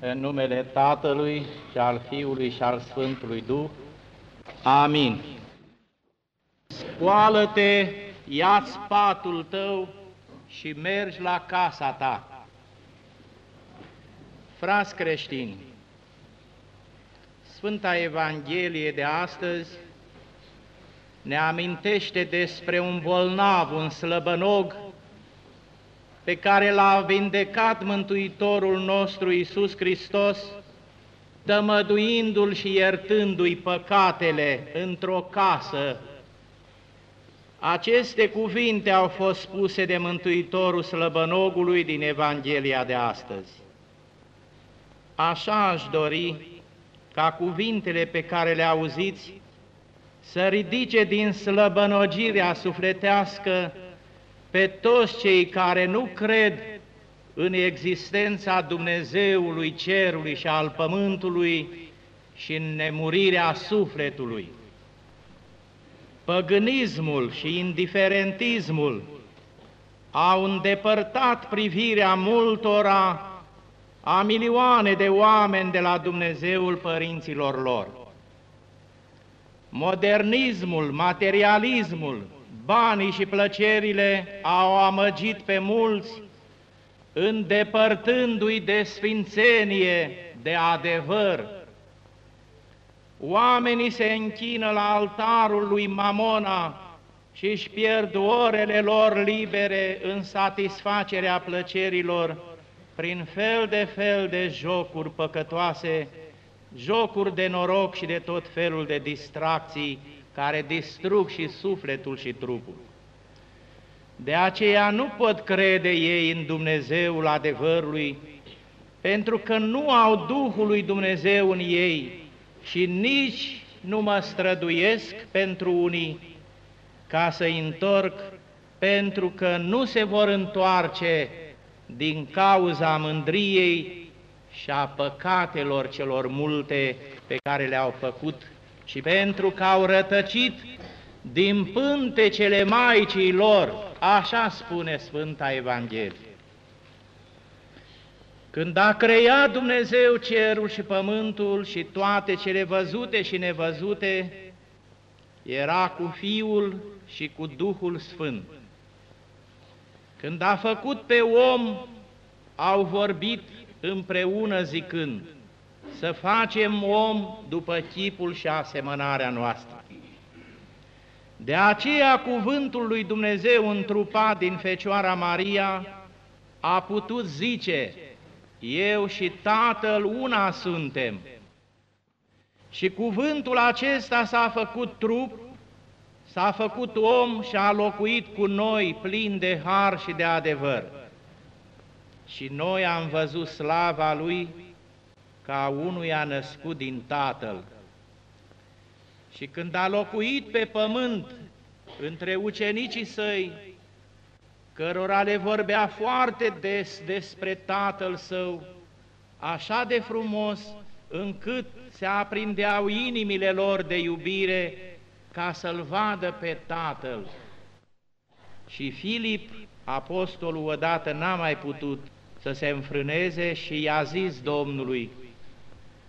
În numele Tatălui și al Fiului și al Sfântului Duh. Amin. Scoală-te, ia-ți patul tău și mergi la casa ta. Frați creștini, Sfânta Evanghelie de astăzi ne amintește despre un bolnav, un slăbănog, pe care l-a vindecat Mântuitorul nostru Iisus Hristos, tămăduindu-l și iertându-i păcatele într-o casă. Aceste cuvinte au fost spuse de Mântuitorul slăbănogului din Evanghelia de astăzi. Așa aș dori ca cuvintele pe care le auziți să ridice din slăbănogirea sufletească pe toți cei care nu cred în existența Dumnezeului cerului și al pământului și în nemurirea sufletului. Păgânismul și indiferentismul au îndepărtat privirea multora a milioane de oameni de la Dumnezeul părinților lor. Modernismul, materialismul, banii și plăcerile au amăgit pe mulți, îndepărtându-i de sfințenie, de adevăr. Oamenii se închină la altarul lui Mamona și își pierd orele lor libere în satisfacerea plăcerilor prin fel de fel de jocuri păcătoase, jocuri de noroc și de tot felul de distracții care distrug și sufletul și trupul. De aceea nu pot crede ei în Dumnezeul adevărului, pentru că nu au Duhul lui Dumnezeu în ei și nici nu mă străduiesc pentru unii ca să-i întorc, pentru că nu se vor întoarce din cauza mândriei și a păcatelor celor multe pe care le-au făcut și pentru că au rătăcit din pântecele Maicii lor, așa spune Sfânta Evanghelie. Când a creat Dumnezeu cerul și pământul și toate cele văzute și nevăzute, era cu Fiul și cu Duhul Sfânt. Când a făcut pe om, au vorbit împreună zicând, să facem om după chipul și asemănarea noastră. De aceea cuvântul lui Dumnezeu întrupat din Fecioara Maria a putut zice, eu și Tatăl una suntem. Și cuvântul acesta s-a făcut trup, s-a făcut om și a locuit cu noi plin de har și de adevăr. Și noi am văzut slava Lui ca unuia născut din Tatăl. Și când a locuit pe pământ între ucenicii săi, cărora le vorbea foarte des despre Tatăl Său, așa de frumos, încât se aprindeau inimile lor de iubire ca să-L vadă pe Tatăl. Și Filip, apostolul, odată n-a mai putut să se înfrâneze și i-a zis Domnului,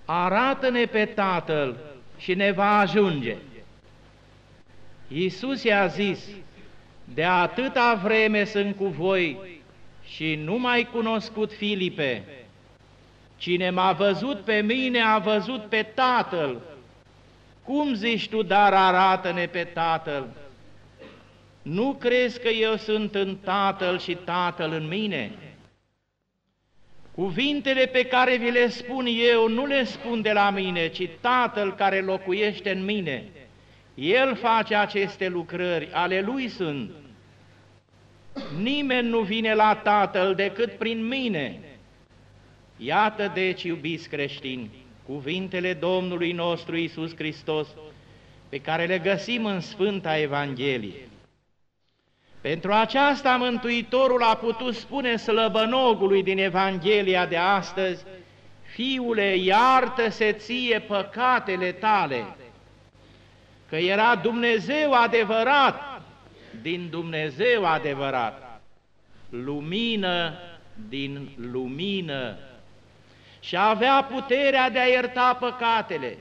arată-ne pe Tatăl și ne va ajunge. Iisus i-a zis, de atâta vreme sunt cu voi și nu mai cunoscut Filipe. Cine m-a văzut pe mine a văzut pe Tatăl. Cum zici tu, dar arată-ne pe Tatăl? Nu crezi că eu sunt în Tatăl și Tatăl în mine?' Cuvintele pe care vi le spun eu nu le spun de la mine, ci Tatăl care locuiește în mine. El face aceste lucrări, ale Lui sunt. Nimeni nu vine la Tatăl decât prin mine. Iată deci, iubiți creștini, cuvintele Domnului nostru Isus Hristos, pe care le găsim în Sfânta Evanghelie. Pentru aceasta Mântuitorul a putut spune slăbănogului din Evanghelia de astăzi, Fiule, iartă-se ție păcatele tale, că era Dumnezeu adevărat, din Dumnezeu adevărat, lumină din lumină. și avea puterea de a ierta păcatele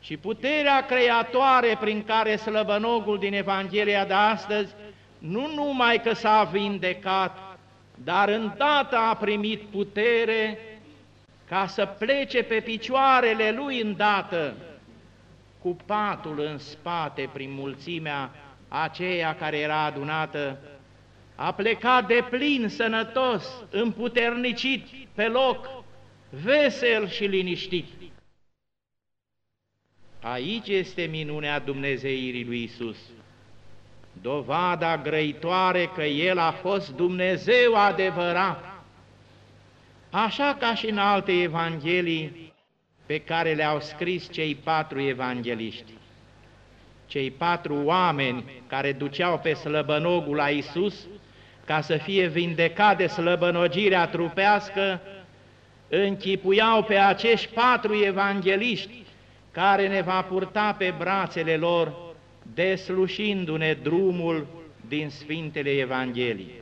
și puterea creatoare prin care slăbănogul din Evanghelia de astăzi nu numai că s-a vindecat, dar îndată a primit putere ca să plece pe picioarele lui îndată, cu patul în spate prin mulțimea aceea care era adunată, a plecat de plin, sănătos, împuternicit pe loc, vesel și liniștit. Aici este minunea Dumnezeirii lui Isus, dovada grăitoare că El a fost Dumnezeu adevărat, așa ca și în alte evanghelii pe care le-au scris cei patru evangeliști. Cei patru oameni care duceau pe slăbănogul la Isus ca să fie vindecat de slăbănogirea trupească, închipuiau pe acești patru evangeliști care ne va purta pe brațele lor, deslușindu-ne drumul din Sfintele Evanghelii.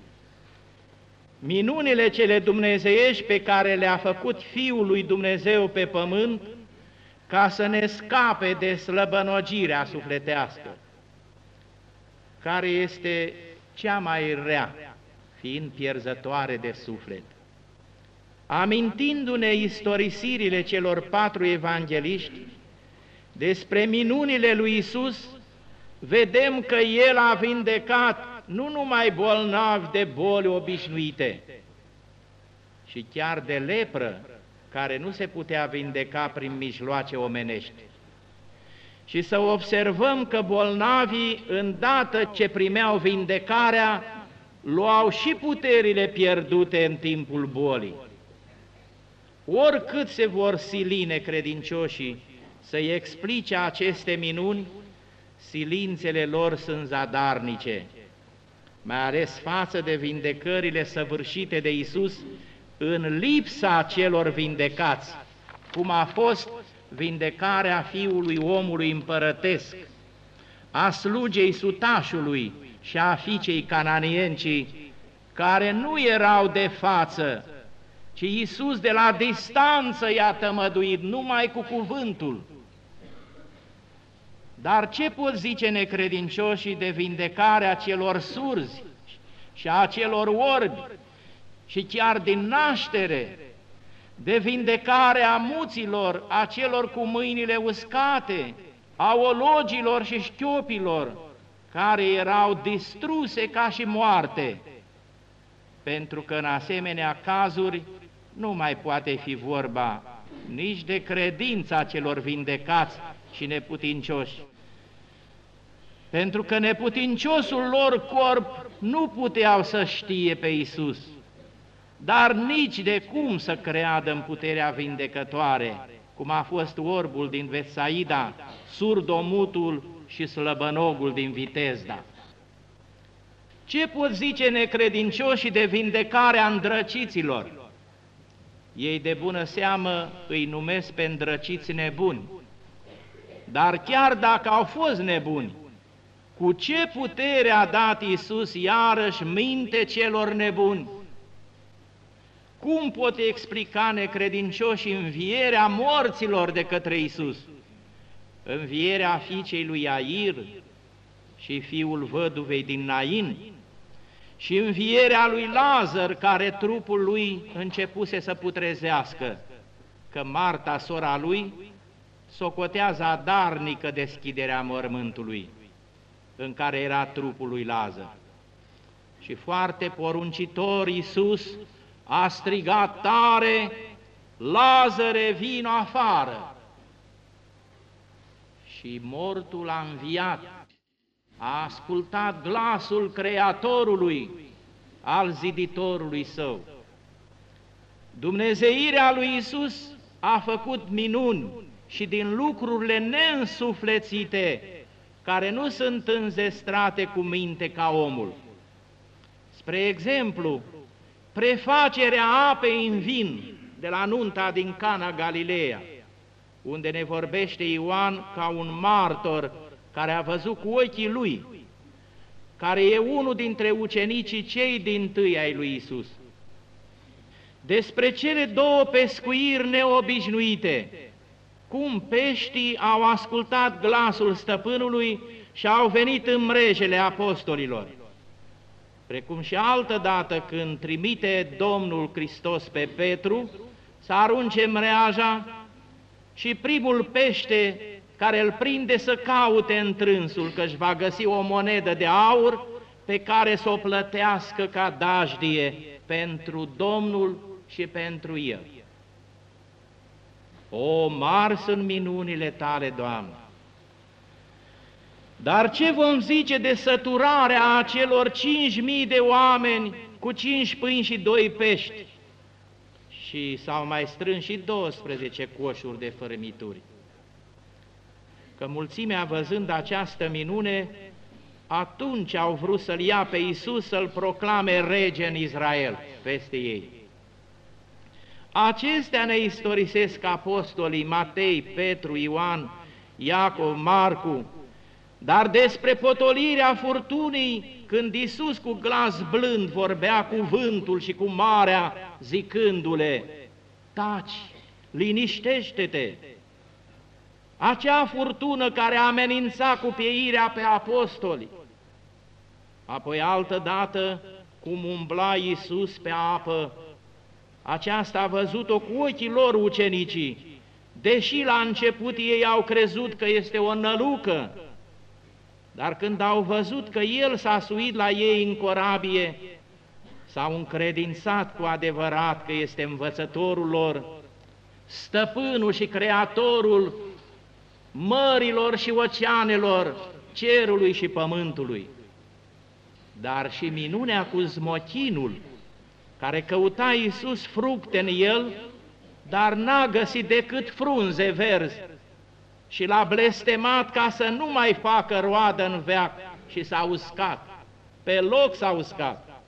Minunile cele dumnezeiești pe care le-a făcut Fiul lui Dumnezeu pe pământ, ca să ne scape de slăbănogirea sufletească, care este cea mai rea, fiind pierzătoare de suflet. Amintindu-ne istorisirile celor patru evangeliști, despre minunile lui Isus, vedem că El a vindecat nu numai bolnavi de boli obișnuite, și chiar de lepră, care nu se putea vindeca prin mijloace omenești. Și să observăm că bolnavii, îndată ce primeau vindecarea, luau și puterile pierdute în timpul bolii. Oricât se vor sili necredincioșii să-i explice aceste minuni, silințele lor sunt zadarnice, mai ales față de vindecările săvârșite de Isus în lipsa celor vindecați, cum a fost vindecarea fiului omului împărătesc, a slugei sutașului și a fiicei cananiencii, care nu erau de față, ci Iisus de la distanță i-a tămăduit numai cu cuvântul. Dar ce pot zice necredincioșii de vindecarea celor surzi și a celor orbi și chiar din naștere, de vindecare a muților, a celor cu mâinile uscate, a ologilor și șchiopilor, care erau distruse ca și moarte, pentru că în asemenea cazuri nu mai poate fi vorba nici de credința celor vindecați și neputincioși. Pentru că neputinciosul lor corp nu puteau să știe pe Isus dar nici de cum să creadă în puterea vindecătoare, cum a fost orbul din Vesaida, surdomutul și slăbănogul din Vitezda. Ce pot zice necredincioșii de vindecarea îndrăciților? Ei de bună seamă îi numesc pe îndrăciți nebuni. Dar chiar dacă au fost nebuni, cu ce putere a dat Iisus iarăși minte celor nebuni? Cum pot explica necredincioșii învierea morților de către Isus? Învierea fiicei lui Air și fiul văduvei din Nain și învierea lui Lazar, care trupul lui începuse să putrezească, că Marta, sora lui, socotea zadarnică deschiderea mormântului în care era trupul lui Lazar. Și foarte poruncitor Iisus a strigat tare, Lazare, vino afară! Și mortul a înviat, a ascultat glasul Creatorului, al ziditorului său. Dumnezeirea lui Isus a făcut minuni și din lucrurile neînsuflețite, care nu sunt înzestrate cu minte ca omul. Spre exemplu, prefacerea apei în vin de la nunta din Cana Galileea, unde ne vorbește Ioan ca un martor care a văzut cu ochii lui, care e unul dintre ucenicii cei din tâi ai lui Isus. despre cele două pescuiri neobișnuite, cum peștii au ascultat glasul stăpânului și au venit în mrejele apostolilor. Precum și altă dată când trimite Domnul Hristos pe Petru să arunce mreaja și primul pește care îl prinde să caute întrânsul, că își va găsi o monedă de aur pe care să o plătească ca dajdie pentru Domnul și pentru El. O, mari sunt minunile Tale, Doamne! Dar ce vom zice de săturarea acelor cinci mii de oameni cu cinci pâini și doi pești? Și s-au mai strâns și 12 coșuri de fărâmituri. Că mulțimea, văzând această minune, atunci au vrut să-L ia pe Iisus să-L proclame rege în Israel peste ei. Acestea ne istorisesc apostolii Matei, Petru, Ioan, Iacov, Marcu, dar despre potolirea furtunii, când Iisus cu glas blând vorbea cu vântul și cu marea, zicându-le, taci, liniștește-te! Acea furtună care amenința cu pieirea pe apostoli, apoi altă dată, cum umbla Iisus pe apă, aceasta a văzut-o cu ochii lor ucenicii, deși la început ei au crezut că este o nălucă, dar când au văzut că El s-a suit la ei în corabie, s-au încredințat cu adevărat că este învățătorul lor, stăpânul și creatorul mărilor și oceanelor, cerului și pământului. Dar și minunea cu zmochinul, care căuta Iisus fructe în el, dar n-a găsit decât frunze verzi și l-a blestemat ca să nu mai facă roadă în veac și s-a uscat. Pe loc s-a uscat,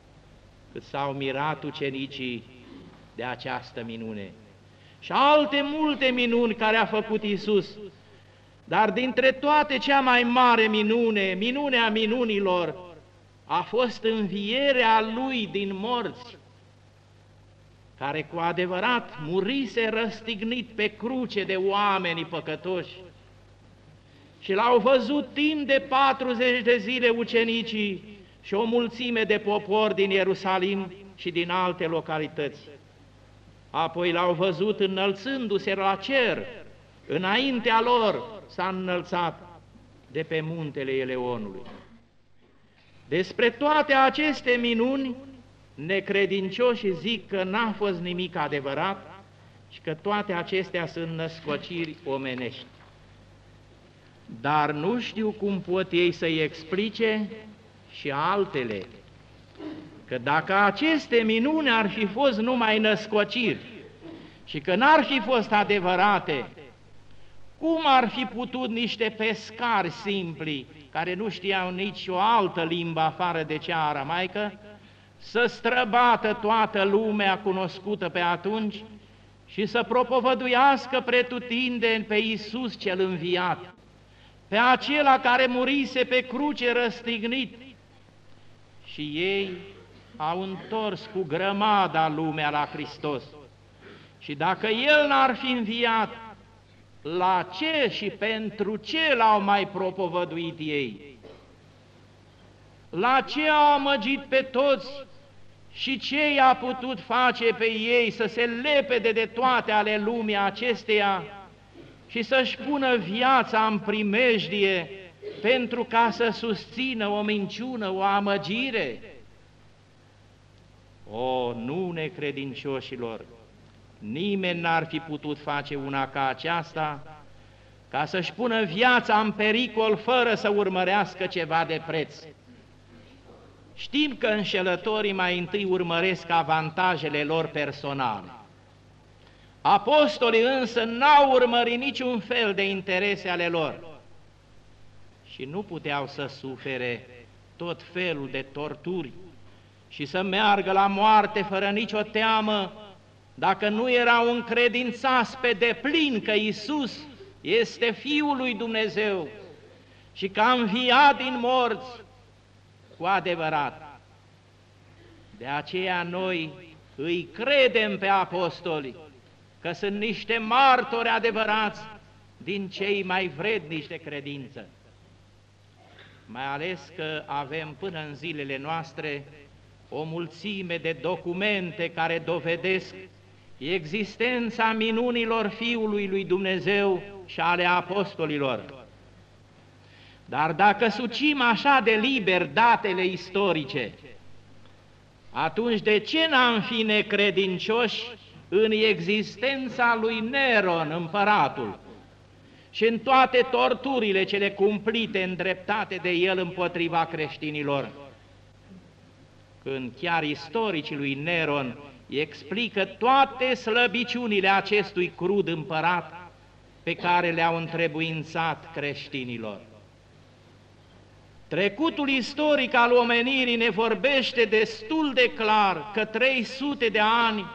cât s-au mirat ucenicii de această minune. Și alte multe minuni care a făcut Iisus, dar dintre toate cea mai mare minune, minunea minunilor, a fost învierea Lui din morți, care cu adevărat murise răstignit pe cruce de oamenii păcătoși. Și l-au văzut timp de 40 de zile ucenicii și o mulțime de popor din Ierusalim și din alte localități. Apoi l-au văzut înălțându-se la cer, înaintea lor s-a înălțat de pe muntele Eleonului. Despre toate aceste minuni, necredincioșii zic că n-a fost nimic adevărat și că toate acestea sunt născociri omenești. Dar nu știu cum pot ei să-i explice și altele, că dacă aceste minuni ar fi fost numai născociri și că n-ar fi fost adevărate, cum ar fi putut niște pescari simpli, care nu știau nici o altă limbă afară de cea aramaică, să străbată toată lumea cunoscută pe atunci și să propovăduiască pretutindeni pe Iisus cel înviat, pe acela care murise pe cruce răstignit. Și ei au întors cu grămada lumea la Hristos. Și dacă El n-ar fi înviat, la ce și pentru ce l-au mai propovăduit ei? La ce au amăgit pe toți și ce i-a putut face pe ei să se lepede de toate ale lumii acesteia și să-și pună viața în primejdie pentru ca să susțină o minciună, o amăgire? O, nu necredincioșilor! Nimeni n-ar fi putut face una ca aceasta, ca să-și pună viața în pericol fără să urmărească ceva de preț. Știm că înșelătorii mai întâi urmăresc avantajele lor personale. Apostolii însă n-au urmărit niciun fel de interese ale lor și nu puteau să sufere tot felul de torturi și să meargă la moarte fără nicio teamă dacă nu erau încredințați pe deplin că Isus este Fiul lui Dumnezeu și că a înviat din morți cu adevărat. De aceea noi îi credem pe apostoli, că sunt niște martori adevărați din cei mai vrednici de credință. Mai ales că avem până în zilele noastre o mulțime de documente care dovedesc existența minunilor Fiului lui Dumnezeu și ale apostolilor. Dar dacă sucim așa de liber datele istorice, atunci de ce n-am fi necredincioși în existența lui Neron, împăratul, și în toate torturile cele cumplite, îndreptate de el împotriva creștinilor? Când chiar istoricii lui Neron explică toate slăbiciunile acestui crud împărat pe care le-au întrebuințat creștinilor. Trecutul istoric al omenirii ne vorbește destul de clar că 300 de ani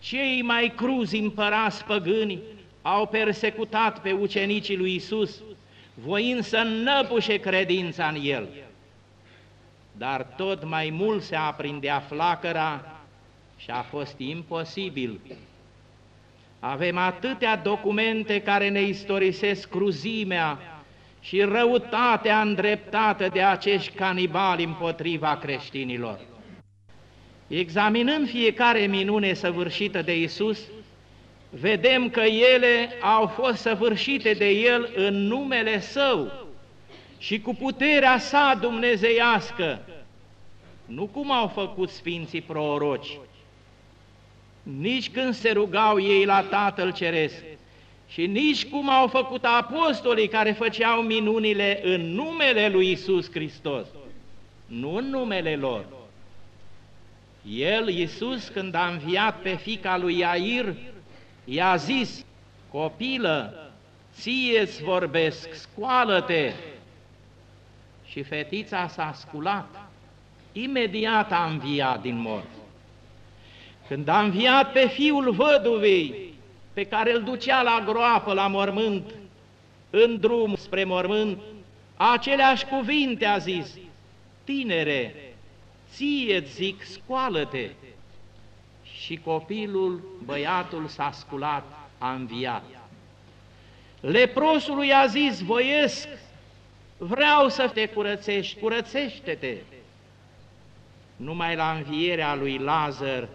cei mai cruzi împărați păgâni au persecutat pe ucenicii lui Isus, voind să năbușe credința în El. Dar tot mai mult se aprindea flacăra și a fost imposibil. Avem atâtea documente care ne istorisesc cruzimea și răutatea îndreptată de acești canibali împotriva creștinilor. Examinând fiecare minune săvârșită de Isus, vedem că ele au fost săvârșite de El în numele Său și cu puterea sa dumnezeiască, nu cum au făcut Sfinții Proroci, nici când se rugau ei la Tatăl Ceresc, și nici cum au făcut apostolii care făceau minunile în numele lui Isus Hristos, nu în numele lor. El, Iisus, când a înviat pe fica lui Iair, i-a zis, copilă, ție-ți vorbesc, scoală-te! Și fetița s-a sculat, imediat a înviat din morți. Când a înviat pe fiul văduvei, pe care îl ducea la groapă, la mormânt, în drum spre mormânt, aceleași cuvinte a zis, Tinere, ție zic, scoală-te! Și copilul, băiatul s-a sculat, a înviat. Leprosului a zis, voiesc, vreau să te curățești, curățește-te! Numai la învierea lui Lazar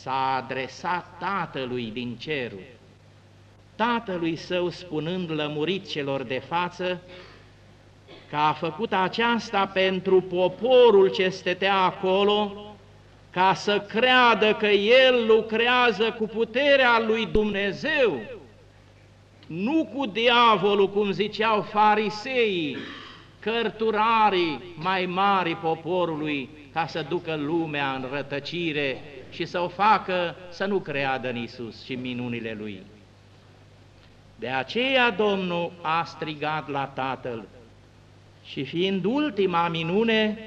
s-a adresat Tatălui din cerul, Tatălui său spunând lămurit celor de față că a făcut aceasta pentru poporul ce stătea acolo, ca să creadă că El lucrează cu puterea lui Dumnezeu, nu cu diavolul, cum ziceau fariseii, cărturarii mai mari poporului, ca să ducă lumea în rătăcire și să o facă să nu creadă în Isus și minunile Lui. De aceea Domnul a strigat la Tatăl și fiind ultima minune,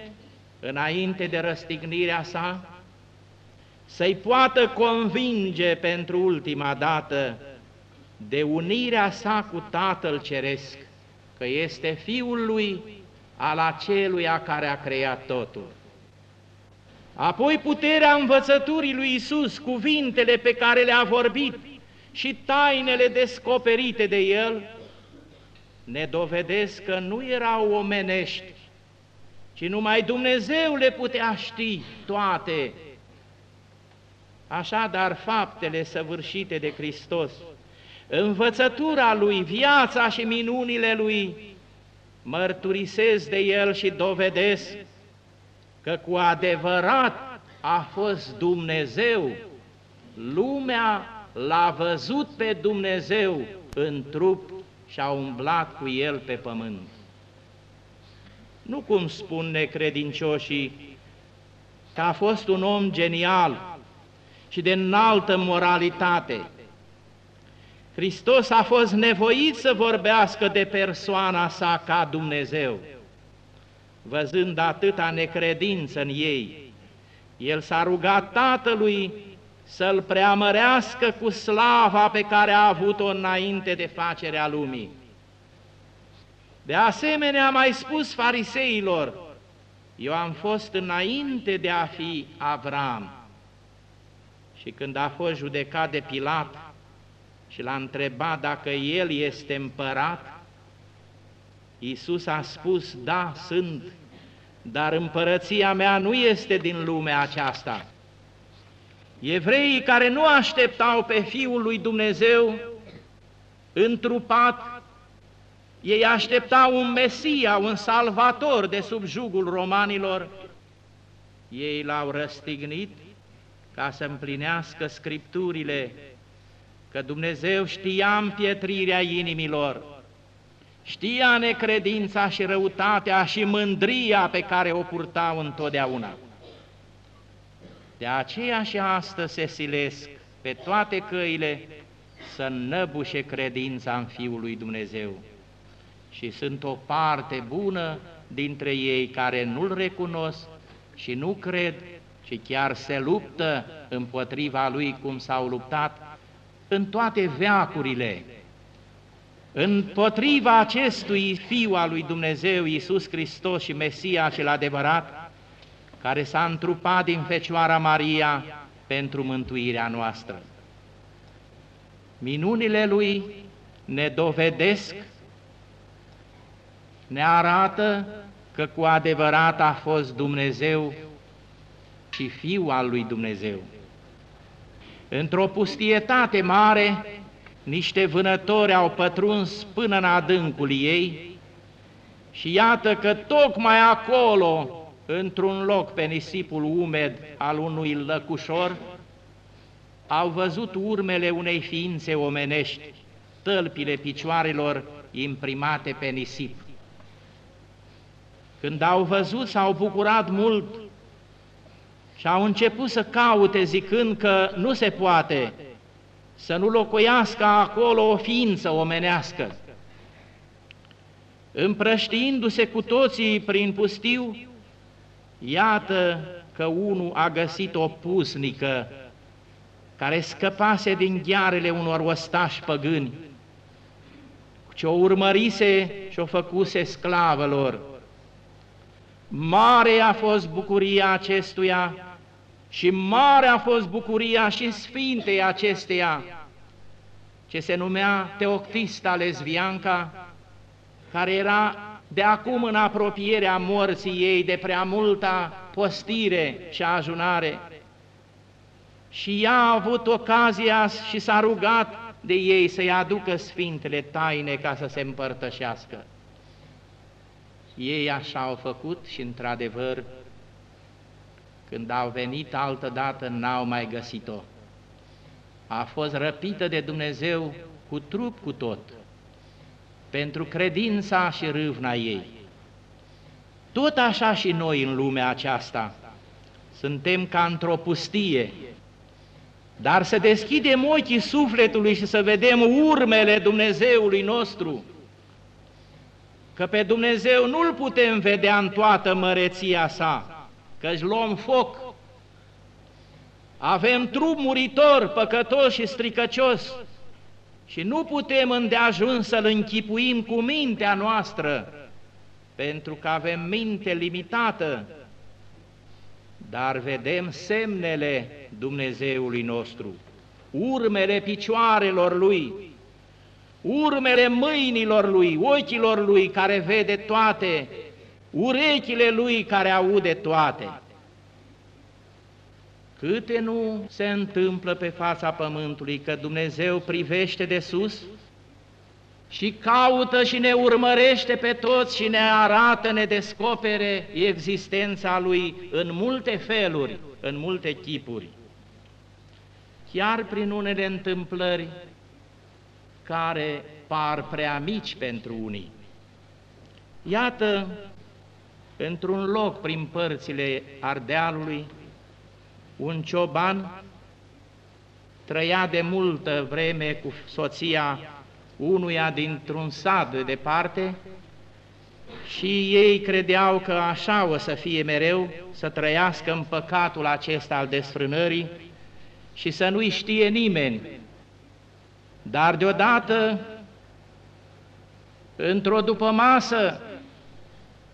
înainte de răstignirea sa, să-i poată convinge pentru ultima dată de unirea sa cu Tatăl Ceresc, că este Fiul Lui al aceluia care a creat totul. Apoi puterea învățăturii lui Isus, cuvintele pe care le-a vorbit și tainele descoperite de El, ne dovedesc că nu erau omenești, ci numai Dumnezeu le putea ști toate. Așadar, faptele săvârșite de Hristos, învățătura Lui, viața și minunile Lui, mărturisesc de El și dovedesc că cu adevărat a fost Dumnezeu, lumea l-a văzut pe Dumnezeu în trup și a umblat cu el pe pământ. Nu cum spun necredincioșii că a fost un om genial și de înaltă moralitate. Hristos a fost nevoit să vorbească de persoana sa ca Dumnezeu văzând atâta necredință în ei, el s-a rugat Tatălui să-l preamărească cu slava pe care a avut-o înainte de facerea lumii. De asemenea, a mai spus fariseilor, eu am fost înainte de a fi Avram. Și când a fost judecat de Pilat și l-a întrebat dacă el este împărat, Iisus a spus, da, sunt, dar împărăția mea nu este din lumea aceasta. Evreii care nu așteptau pe Fiul lui Dumnezeu întrupat, ei așteptau un Mesia, un salvator de sub jugul romanilor, ei l-au răstignit ca să împlinească Scripturile, că Dumnezeu știa împietrirea inimilor, știa necredința și răutatea și mândria pe care o purtau întotdeauna. De aceea și astăzi se silesc pe toate căile să năbușe credința în Fiul lui Dumnezeu. Și sunt o parte bună dintre ei care nu-L recunosc și nu cred și chiar se luptă împotriva Lui cum s-au luptat în toate veacurile. Împotriva acestui Fiu al lui Dumnezeu, Iisus Hristos și Mesia cel adevărat, care s-a întrupat din Fecioara Maria pentru mântuirea noastră. Minunile Lui ne dovedesc, ne arată că cu adevărat a fost Dumnezeu și Fiul al lui Dumnezeu. Într-o pustietate mare, niște vânători au pătruns până în adâncul ei și iată că tocmai acolo, într-un loc pe nisipul umed al unui lăcușor, au văzut urmele unei ființe omenești, tălpile picioarelor imprimate pe nisip. Când au văzut, s-au bucurat mult și au început să caute zicând că nu se poate să nu locuiască acolo o ființă omenească. Împrăștiindu-se cu toții prin pustiu, iată că unul a găsit o pusnică care scăpase din ghearele unor ostași păgâni, ce o urmărise și o făcuse sclavă lor. Mare a fost bucuria acestuia și mare a fost bucuria și sfintei acesteia, ce se numea Teoctista Lesbianca, care era de acum în apropierea morții ei de prea multa postire și ajunare. Și ea a avut ocazia și s-a rugat de ei să-i aducă sfintele taine ca să se împărtășească. Ei așa au făcut și, într-adevăr, când au venit altă dată, n-au mai găsit-o. A fost răpită de Dumnezeu cu trup cu tot, pentru credința și râvna ei. Tot așa și noi în lumea aceasta suntem ca într-o pustie, dar să deschidem ochii sufletului și să vedem urmele Dumnezeului nostru, că pe Dumnezeu nu-L putem vedea în toată măreția sa, că își luăm foc. Avem trup muritor, păcătos și stricăcios și nu putem îndeajuns să-L închipuim cu mintea noastră, pentru că avem minte limitată, dar vedem semnele Dumnezeului nostru, urmele picioarelor Lui, urmele mâinilor lui, ochilor lui care vede toate, urechile lui care aude toate. Câte nu se întâmplă pe fața pământului că Dumnezeu privește de sus și caută și ne urmărește pe toți și ne arată, ne descopere existența Lui în multe feluri, în multe chipuri. Chiar prin unele întâmplări care par prea mici pentru unii. Iată, într-un loc prin părțile Ardealului, un cioban trăia de multă vreme cu soția unuia dintr-un sat de departe și ei credeau că așa o să fie mereu, să trăiască în păcatul acesta al desfrânării și să nu-i știe nimeni. Dar deodată, într-o dupămasă,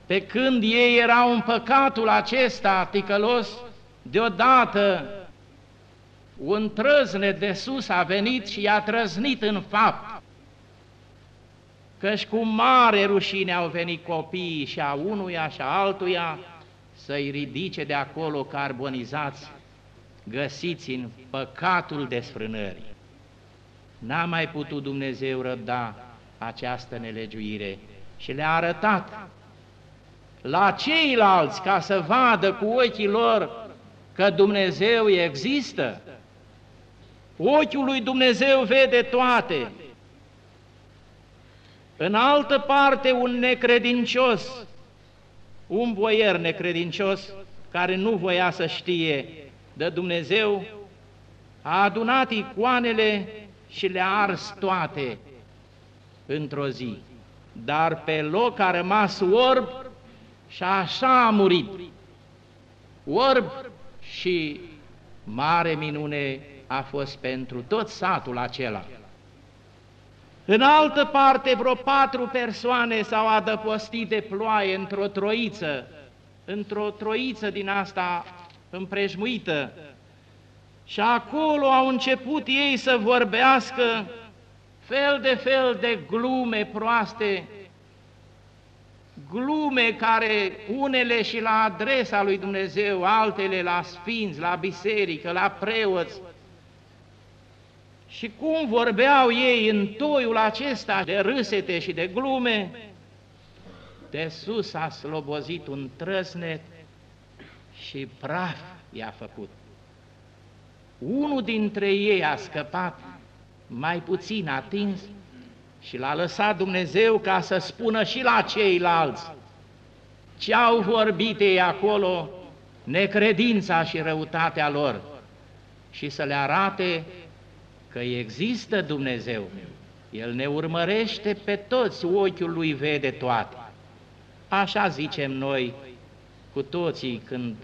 pe când ei erau în păcatul acesta ticălos, deodată un trăznet de sus a venit și i-a trăznit în fapt, căci cu mare rușine au venit copiii și a unuia și a altuia să-i ridice de acolo carbonizați, găsiți în păcatul desfrânării. N-a mai putut Dumnezeu răbda această nelegiuire și le-a arătat la ceilalți ca să vadă cu ochii lor că Dumnezeu există. Ochiul lui Dumnezeu vede toate. În altă parte, un necredincios, un boier necredincios, care nu voia să știe de Dumnezeu, a adunat icoanele și le-a ars toate într-o zi. Dar pe loc a rămas orb și așa a murit. Orb și mare minune a fost pentru tot satul acela. În altă parte, vreo patru persoane s-au adăpostit de ploaie într-o troiță, într-o troiță din asta împrejmuită, și acolo au început ei să vorbească fel de fel de glume proaste, glume care unele și la adresa lui Dumnezeu, altele la sfinți, la biserică, la preoți. Și cum vorbeau ei în toiul acesta de râsete și de glume, de sus a slobozit un trăsnet și praf i-a făcut. Unul dintre ei a scăpat mai puțin atins și l-a lăsat Dumnezeu ca să spună și la ceilalți ce au vorbit ei acolo, necredința și răutatea lor și să le arate că există Dumnezeu. El ne urmărește pe toți, ochiul lui vede toate. Așa zicem noi cu toții când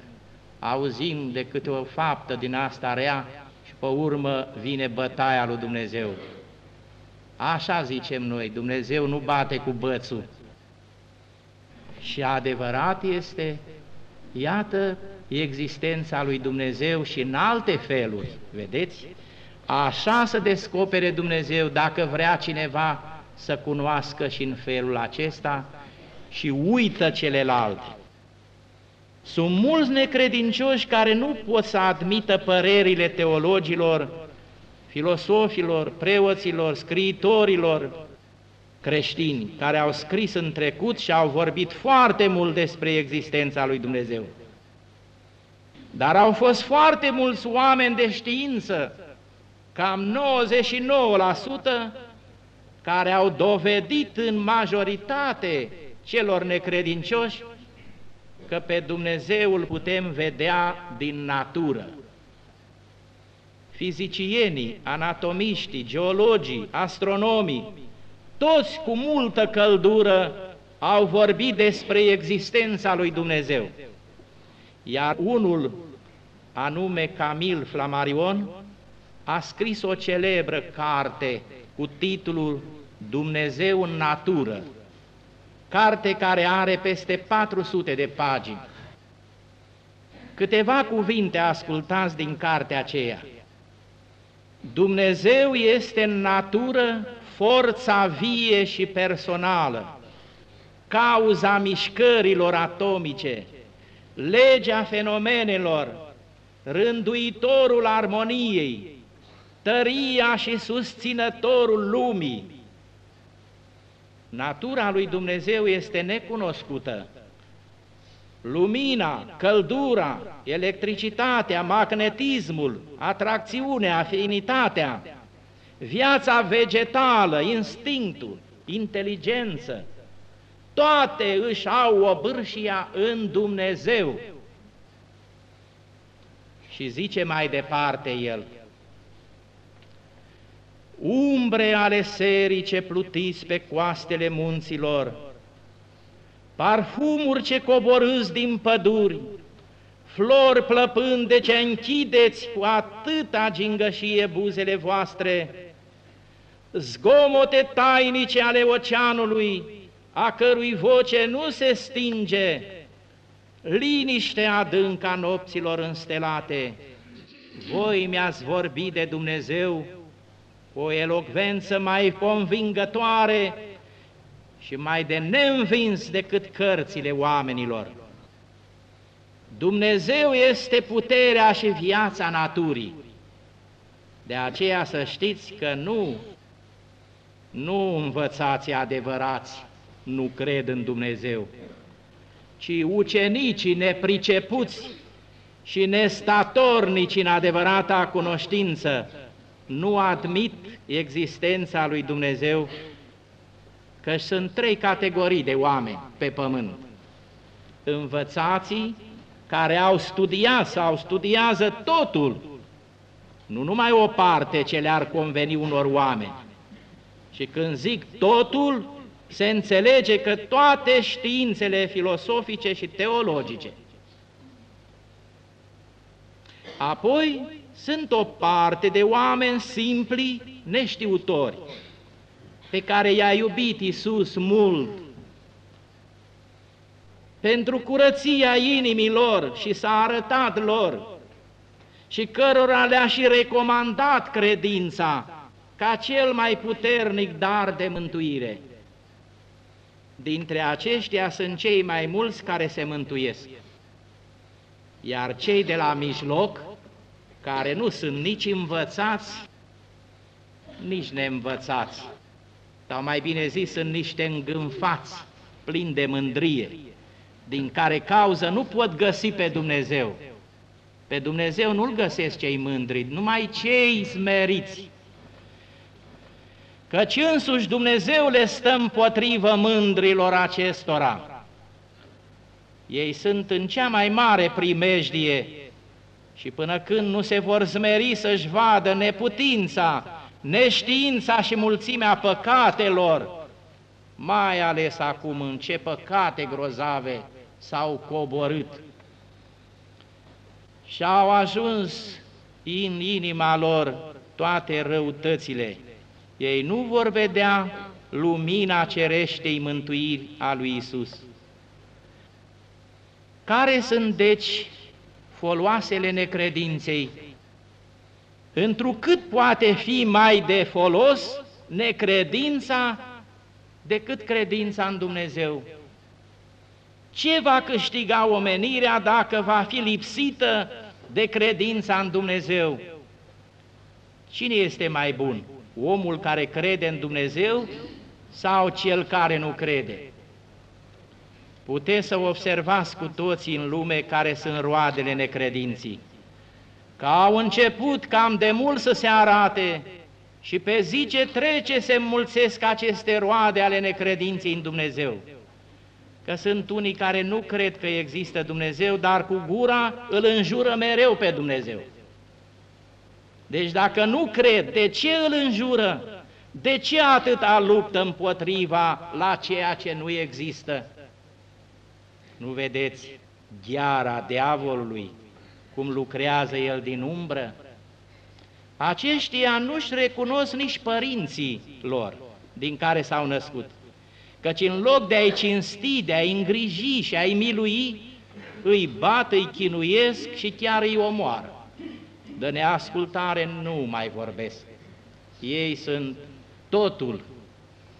auzim de câte o faptă din asta rea și pe urmă vine bătaia lui Dumnezeu. Așa zicem noi, Dumnezeu nu bate cu bățul. Și adevărat este, iată, existența lui Dumnezeu și în alte feluri, vedeți? Așa să descopere Dumnezeu dacă vrea cineva să cunoască și în felul acesta și uită celelalte. Sunt mulți necredincioși care nu pot să admită părerile teologilor, filosofilor, preoților, scriitorilor creștini, care au scris în trecut și au vorbit foarte mult despre existența lui Dumnezeu. Dar au fost foarte mulți oameni de știință, cam 99%, care au dovedit în majoritate celor necredincioși că pe Dumnezeul putem vedea din natură. Fizicienii, anatomiștii, geologii, astronomii, toți cu multă căldură au vorbit despre existența lui Dumnezeu. Iar unul, anume Camil Flammarion, a scris o celebră carte cu titlul Dumnezeu în natură, carte care are peste 400 de pagini. Câteva cuvinte ascultați din cartea aceea. Dumnezeu este în natură forța vie și personală, cauza mișcărilor atomice, legea fenomenelor, rânduitorul armoniei, tăria și susținătorul lumii, Natura lui Dumnezeu este necunoscută. Lumina, căldura, electricitatea, magnetismul, atracțiunea, afinitatea, viața vegetală, instinctul, inteligență, toate își au o bârșia în Dumnezeu. Și zice mai departe el, umbre ale serii ce plutiți pe coastele munților, parfumuri ce coborâți din păduri, flori plăpânde ce închideți cu atâta gingășie buzele voastre, zgomote tainice ale oceanului, a cărui voce nu se stinge, liniște adânca nopților înstelate, voi mi-ați vorbit de Dumnezeu cu o elocvență mai convingătoare și mai de neînvins decât cărțile oamenilor. Dumnezeu este puterea și viața naturii. De aceea să știți că nu, nu învățați adevărați nu cred în Dumnezeu, ci ucenicii nepricepuți și nestatornici în adevărata cunoștință nu admit existența lui Dumnezeu, că sunt trei categorii de oameni pe pământ. Învățații care au studiat sau studiază totul, nu numai o parte ce le-ar conveni unor oameni. Și când zic totul, se înțelege că toate științele filosofice și teologice. Apoi sunt o parte de oameni simpli, neștiutori, pe care i-a iubit Iisus mult, pentru curăția inimilor și s-a arătat lor și cărora le-a și recomandat credința ca cel mai puternic dar de mântuire. Dintre aceștia sunt cei mai mulți care se mântuiesc, iar cei de la mijloc, care nu sunt nici învățați, nici neînvățați, sau mai bine zis, sunt niște îngânfați, plini de mândrie, din care cauză nu pot găsi pe Dumnezeu. Pe Dumnezeu nu-L găsesc cei mândri, numai cei smeriți, căci însuși Dumnezeu le stă împotrivă mândrilor acestora. Ei sunt în cea mai mare primejdie și până când nu se vor zmeri să-și vadă neputința, neștiința și mulțimea păcatelor, mai ales acum în ce păcate grozave s-au coborât și au ajuns în inima lor toate răutățile ei nu vor vedea lumina cereștei mântuiri a lui Isus. Care sunt, deci, foloasele necredinței? Întrucât poate fi mai de folos necredința decât credința în Dumnezeu. Ce va câștiga omenirea dacă va fi lipsită de credința în Dumnezeu? Cine este mai bun? omul care crede în Dumnezeu sau cel care nu crede? Puteți să observați cu toții în lume care sunt roadele necredinții, că au început cam de mult să se arate și pe zi ce trece se mulțesc aceste roade ale necredinței în Dumnezeu. Că sunt unii care nu cred că există Dumnezeu, dar cu gura îl înjură mereu pe Dumnezeu. Deci dacă nu cred, de ce îl înjură? De ce atâta luptă împotriva la ceea ce nu există? Nu vedeți gheara diavolului, cum lucrează el din umbră? Aceștia nu-și recunosc nici părinții lor din care s-au născut, căci în loc de a-i cinsti, de a-i îngriji și a-i milui, îi bat, îi chinuiesc și chiar îi omoară de neascultare nu mai vorbesc. Ei sunt totul.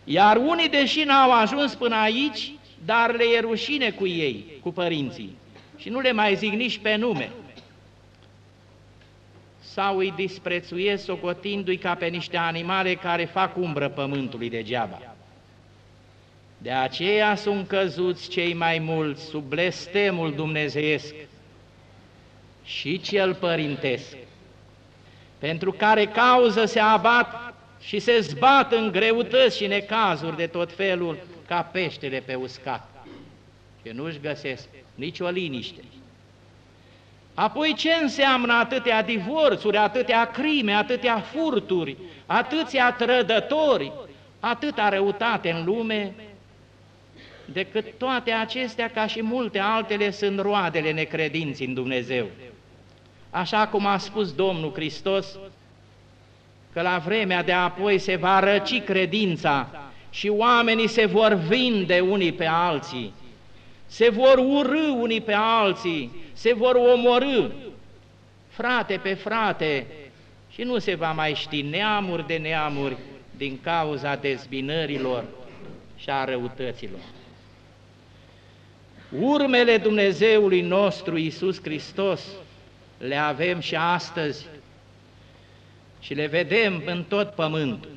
Iar unii, deși n-au ajuns până aici, dar le e rușine cu ei, cu părinții. Și nu le mai zic nici pe nume. Sau îi disprețuiesc socotindu-i ca pe niște animale care fac umbră pământului degeaba. De aceea sunt căzuți cei mai mulți sub blestemul dumnezeiesc și cel părintesc pentru care cauză se abat și se zbat în greutăți și necazuri de tot felul, ca peștele pe uscat, și nu-și găsesc nicio liniște. Apoi ce înseamnă atâtea divorțuri, atâtea crime, atâtea furturi, atâția trădători, atâta răutate în lume, decât toate acestea, ca și multe altele, sunt roadele necredinții în Dumnezeu. Așa cum a spus Domnul Hristos, că la vremea de apoi se va răci credința și oamenii se vor vinde unii pe alții, se vor urâ unii pe alții, se vor omorâ, frate pe frate, și nu se va mai ști neamuri de neamuri din cauza dezbinărilor și a răutăților. Urmele Dumnezeului nostru, Iisus Hristos, le avem și astăzi și le vedem în tot pământul.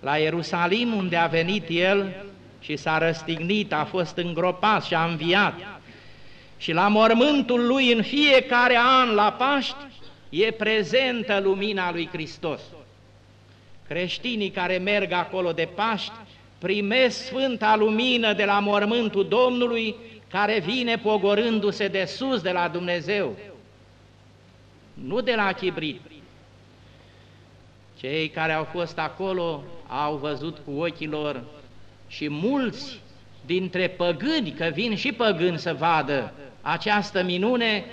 La Ierusalim, unde a venit El și s-a răstignit, a fost îngropat și a înviat, și la mormântul Lui în fiecare an la Paști e prezentă lumina Lui Hristos. Creștinii care merg acolo de Paști primesc Sfânta Lumină de la mormântul Domnului, care vine pogorându-se de sus de la Dumnezeu, nu de la chibrit. Cei care au fost acolo au văzut cu ochii lor și mulți dintre păgâni, că vin și păgâni să vadă această minune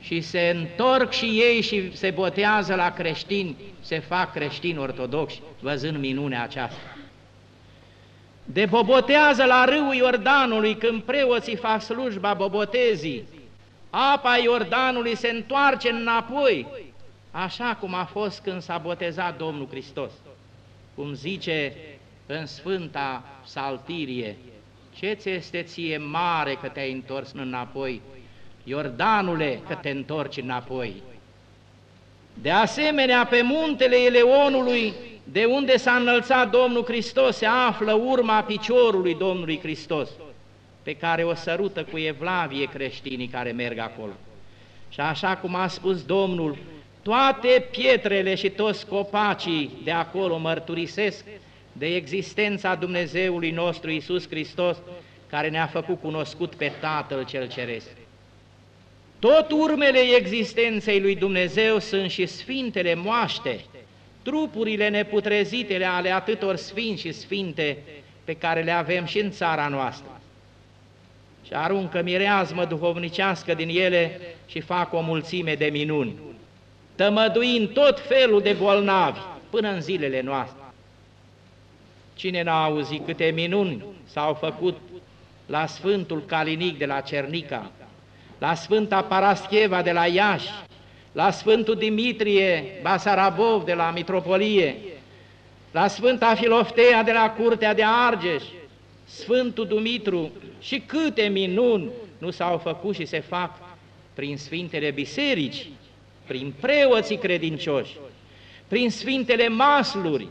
și se întorc și ei și se botează la creștini, se fac creștini ortodoxi, văzând minunea aceasta. De bobotează la râul Iordanului, când preoții fac slujba bobotezii, apa Iordanului se întoarce înapoi, așa cum a fost când s-a botezat Domnul Hristos. Cum zice în Sfânta Saltirie, ce ți este ție mare că te-ai întors înapoi, Iordanule, că te întorci înapoi. De asemenea, pe muntele Eleonului, de unde s-a înălțat Domnul Hristos, se află urma piciorului Domnului Hristos, pe care o sărută cu evlavie creștinii care merg acolo. Și așa cum a spus Domnul, toate pietrele și toți copacii de acolo mărturisesc de existența Dumnezeului nostru Isus Hristos, care ne-a făcut cunoscut pe Tatăl cel Ceresc. Tot urmele existenței lui Dumnezeu sunt și sfintele moaște, trupurile neputrezitele ale atâtor sfinți și sfinte pe care le avem și în țara noastră. Și aruncă mireazmă duhovnicească din ele și fac o mulțime de minuni, tămăduind tot felul de bolnavi până în zilele noastre. Cine n-a auzit câte minuni s-au făcut la Sfântul Calinic de la Cernica, la Sfânta Parascheva de la Iași, la Sfântul Dimitrie Basarabov de la Mitropolie, la Sfânta Filoftea de la Curtea de Argeș, Sfântul Dumitru și câte minuni nu s-au făcut și se fac prin Sfintele Biserici, prin preoții credincioși, prin Sfintele Masluri,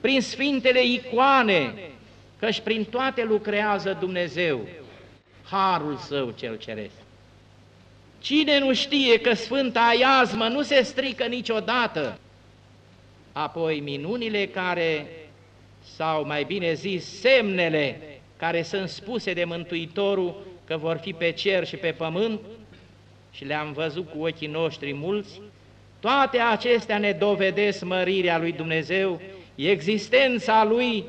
prin Sfintele Icoane, căci prin toate lucrează Dumnezeu, Harul Său cel Ceresc. Cine nu știe că Sfânta Iazmă nu se strică niciodată? Apoi minunile care, sau mai bine zis, semnele care sunt spuse de Mântuitorul că vor fi pe cer și pe pământ, și le-am văzut cu ochii noștri mulți, toate acestea ne dovedesc mărirea lui Dumnezeu, existența Lui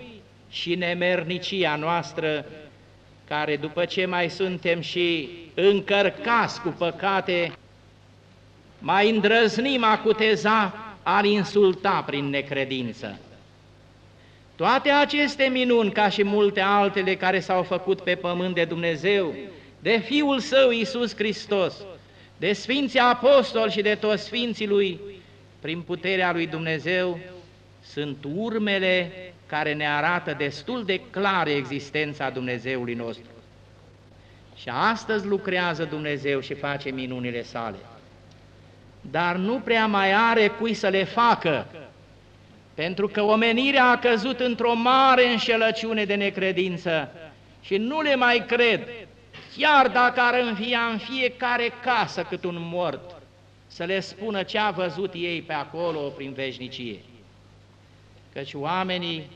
și nemernicia noastră care după ce mai suntem și încărcați cu păcate, mai îndrăznim a cuteza, a insulta prin necredință. Toate aceste minuni, ca și multe altele care s-au făcut pe pământ de Dumnezeu, de Fiul Său Iisus Hristos, de Sfinții Apostoli și de toți Sfinții Lui, prin puterea Lui Dumnezeu, sunt urmele care ne arată destul de clar existența Dumnezeului nostru. Și astăzi lucrează Dumnezeu și face minunile sale. Dar nu prea mai are cui să le facă, pentru că omenirea a căzut într-o mare înșelăciune de necredință și nu le mai cred, chiar dacă ar învia în fiecare casă cât un mort, să le spună ce a văzut ei pe acolo prin veșnicie. Căci oamenii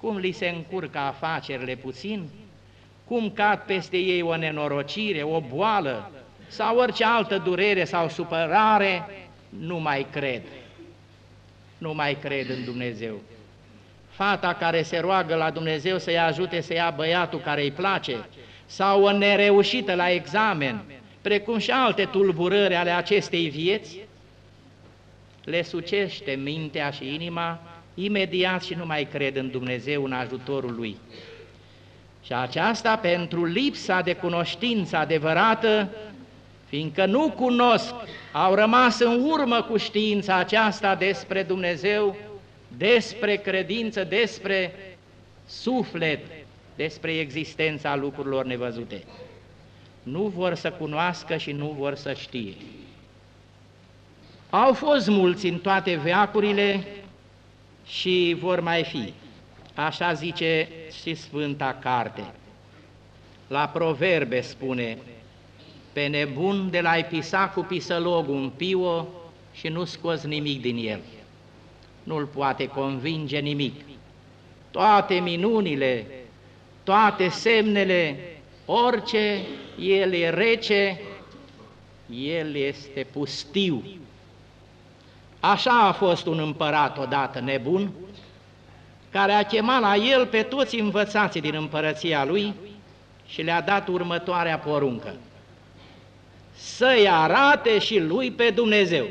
cum li se încurcă afacerile puțin, cum cad peste ei o nenorocire, o boală sau orice altă durere sau supărare, nu mai cred. Nu mai cred în Dumnezeu. Fata care se roagă la Dumnezeu să-i ajute să ia băiatul care îi place, sau o nereușită la examen, precum și alte tulburări ale acestei vieți, le sucește mintea și inima imediat și nu mai cred în Dumnezeu în ajutorul Lui. Și aceasta pentru lipsa de cunoștință adevărată fiindcă nu cunosc, au rămas în urmă cu știința aceasta despre Dumnezeu, despre credință, despre suflet, despre existența lucrurilor nevăzute. Nu vor să cunoască și nu vor să știe. Au fost mulți în toate veacurile și vor mai fi. Așa zice și Sfânta Carte. La proverbe spune, pe nebun de la-i pisa cu pisălogul un piu și nu scos nimic din el. Nu-l poate convinge nimic. Toate minunile, toate semnele, orice, el e rece, el este pustiu. Așa a fost un împărat odată nebun, care a chemat la el pe toți învățații din împărăția lui și le-a dat următoarea poruncă. Să-i arate și lui pe Dumnezeu,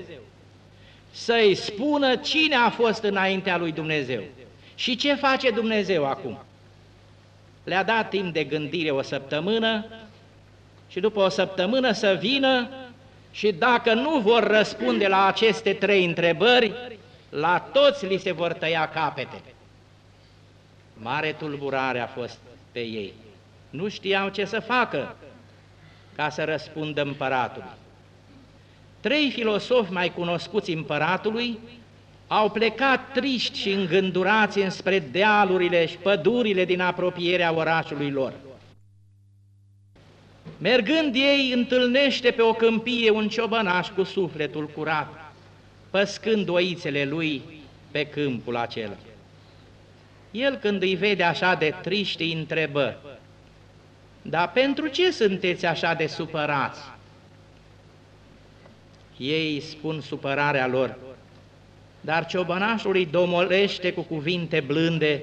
să-i spună cine a fost înaintea lui Dumnezeu și ce face Dumnezeu acum. Le-a dat timp de gândire o săptămână și după o săptămână să vină și dacă nu vor răspunde la aceste trei întrebări, la toți li se vor tăia capete. Mare tulburare a fost pe ei. Nu știau ce să facă ca să răspundă împăratului. Trei filosofi mai cunoscuți împăratului au plecat triști și îngândurați înspre dealurile și pădurile din apropierea orașului lor. Mergând ei, întâlnește pe o câmpie un ciobănaș cu sufletul curat, păscând oițele lui pe câmpul acela. El când îi vede așa de triști, îi întrebă, Dar pentru ce sunteți așa de supărați? Ei spun supărarea lor, dar ciobănașul îi domolește cu cuvinte blânde,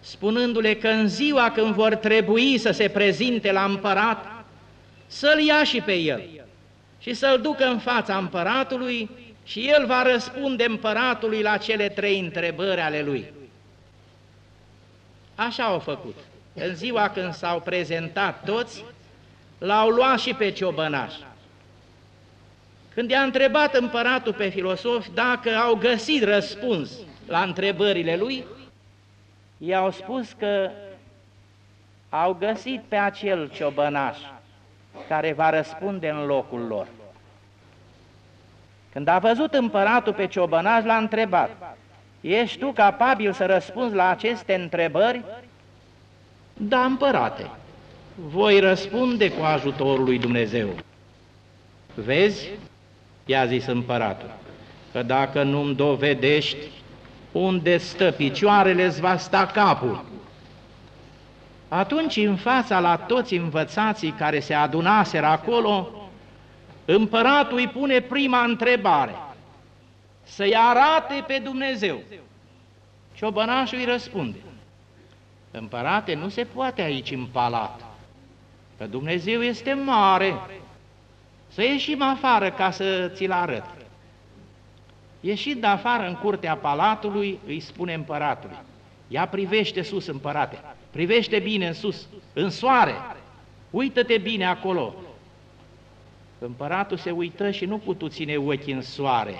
spunându-le că în ziua când vor trebui să se prezinte la împărat, să-l ia și pe el și să-l ducă în fața împăratului și el va răspunde împăratului la cele trei întrebări ale lui. Așa au făcut. În ziua când s-au prezentat toți, l-au luat și pe ciobănaș. Când i-a întrebat împăratul pe filosofi dacă au găsit răspuns la întrebările lui, i-au spus că au găsit pe acel ciobănaș care va răspunde în locul lor. Când a văzut împăratul pe ciobănaș, l-a întrebat, Ești tu capabil să răspunzi la aceste întrebări? Da, împărate, voi răspunde cu ajutorul lui Dumnezeu. Vezi, i-a zis împăratul, că dacă nu-mi dovedești unde stă picioarele, îți va sta capul. Atunci, în fața la toți învățații care se adunaseră acolo, împăratul îi pune prima întrebare, să-i arate pe Dumnezeu. Ciobănașul îi răspunde, Împărate, nu se poate aici în palat, că Dumnezeu este mare, să ieșim afară ca să ți-l arăt. Ieșit de afară în curtea palatului, îi spune împăratului, ia privește sus, împărate, privește bine în sus, în soare, uită-te bine acolo. Împăratul se uită și nu putu ține ochii în soare,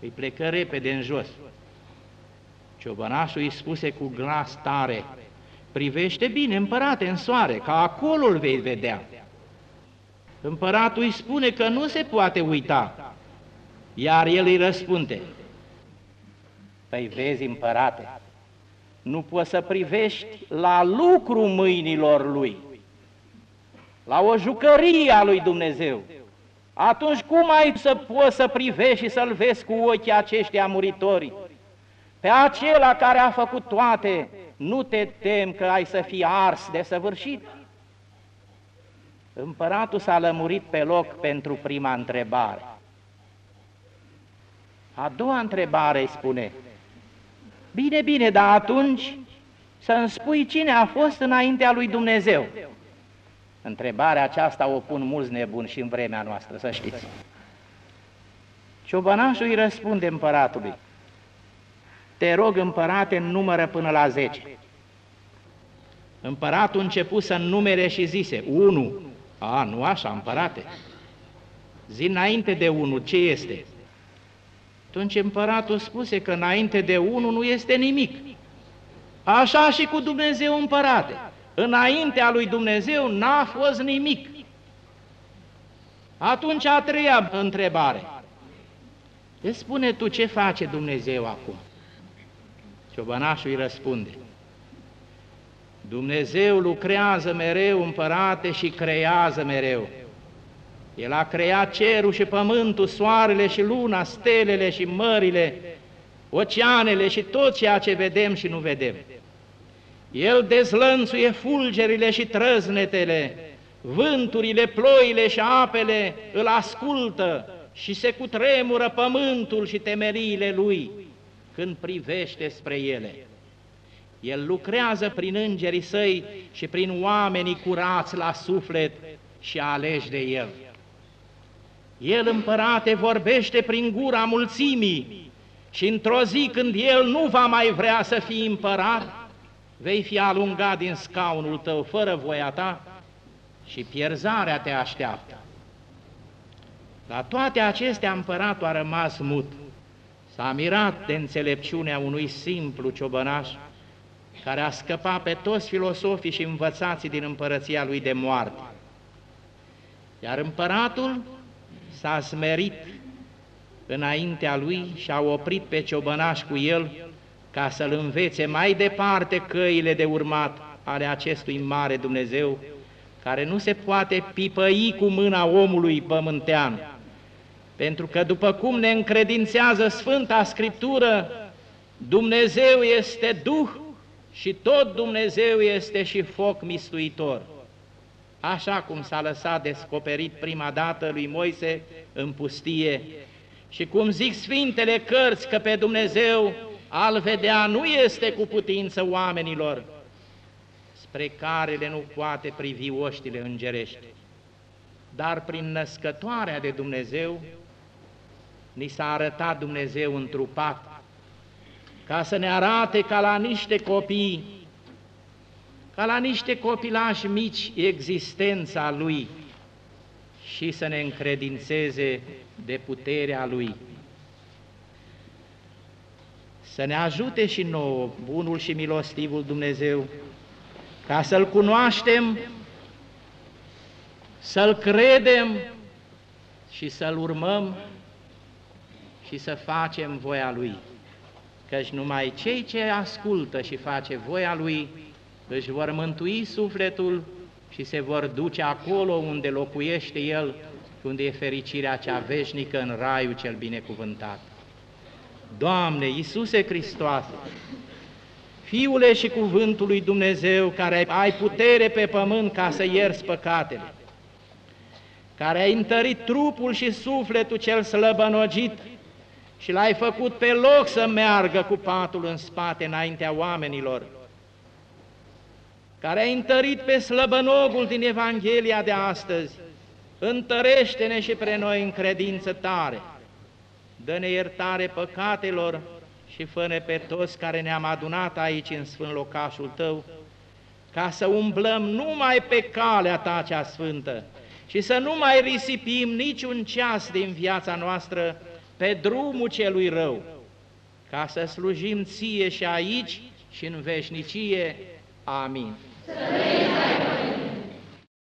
îi plecă repede în jos. Ciobănașul îi spuse cu glas tare, privește bine, împărate, în soare, ca acolo îl vei vedea. Împăratul îi spune că nu se poate uita, iar el îi răspunde, Păi vezi, împărate, nu poți să privești la lucru mâinilor lui, la o jucărie a lui Dumnezeu. Atunci cum ai să poți să privești și să-L vezi cu ochii aceștia muritori? Pe acela care a făcut toate, nu te tem că ai să fii ars de săvârșit? Împăratul s-a lămurit pe loc pentru prima întrebare. A doua întrebare îi spune, Bine, bine, dar atunci să-mi spui cine a fost înaintea lui Dumnezeu. Întrebarea aceasta o pun mulți nebuni și în vremea noastră, să știți. Ciobănașul îi răspunde împăratului, Te rog, împărate, numără până la zece. Împăratul început să numere și zise, unu. A, nu așa, împărate. Zi înainte de unul, ce este? Atunci împăratul spuse că înainte de unul nu este nimic. Așa și cu Dumnezeu împărate. Înaintea lui Dumnezeu n-a fost nimic. Atunci a treia întrebare. Îți spune tu ce face Dumnezeu acum? Ciobănașul îi răspunde. Dumnezeu lucrează mereu, împărate, și creează mereu. El a creat cerul și pământul, soarele și luna, stelele și mările, oceanele și tot ceea ce vedem și nu vedem. El dezlănțuie fulgerile și trăznetele, vânturile, ploile și apele îl ascultă și se cutremură pământul și temeliile lui când privește spre ele. El lucrează prin îngerii săi și prin oamenii curați la suflet și aleși de El. El, împărate, vorbește prin gura mulțimii și într-o zi când El nu va mai vrea să fie împărat, vei fi alungat din scaunul tău fără voia ta și pierzarea te așteaptă. La toate acestea împăratul a rămas mut. S-a mirat de înțelepciunea unui simplu ciobănaș care a scăpat pe toți filosofii și învățații din împărăția lui de moarte. Iar împăratul s-a smerit înaintea lui și a oprit pe ciobănaș cu el ca să-l învețe mai departe căile de urmat ale acestui mare Dumnezeu, care nu se poate pipăi cu mâna omului pământean, pentru că după cum ne încredințează Sfânta Scriptură, Dumnezeu este Duh și tot Dumnezeu este și foc mistuitor. Așa cum s-a lăsat descoperit prima dată lui Moise în pustie și cum zic Sfintele Cărți că pe Dumnezeu al vedea nu este cu putință oamenilor, spre care le nu poate privi oștile îngerești. Dar prin născătoarea de Dumnezeu, ni s-a arătat Dumnezeu întrupat, ca să ne arate ca la niște copii, ca la niște copilași mici existența Lui și să ne încredințeze de puterea Lui. Să ne ajute și nouă, bunul și milostivul Dumnezeu, ca să-L cunoaștem, să-L credem și să-L urmăm și să facem voia Lui. Căci numai cei ce ascultă și face voia Lui își vor mântui sufletul și se vor duce acolo unde locuiește El și unde e fericirea cea veșnică în raiul cel binecuvântat. Doamne, Iisuse Hristoase, Fiule și Cuvântul lui Dumnezeu, care ai putere pe pământ ca să ierți păcatele, care ai întărit trupul și sufletul cel slăbănogit și l-ai făcut pe loc să meargă cu patul în spate înaintea oamenilor, care ai întărit pe slăbănogul din Evanghelia de astăzi, întărește-ne și pre noi în credință tare, dă-ne iertare păcatelor și fă pe toți care ne-am adunat aici în sfânt locașul Tău, ca să umblăm numai pe calea Ta cea sfântă și să nu mai risipim niciun ceas din viața noastră pe drumul celui rău, ca să slujim Ție și aici și în veșnicie. Amém. Também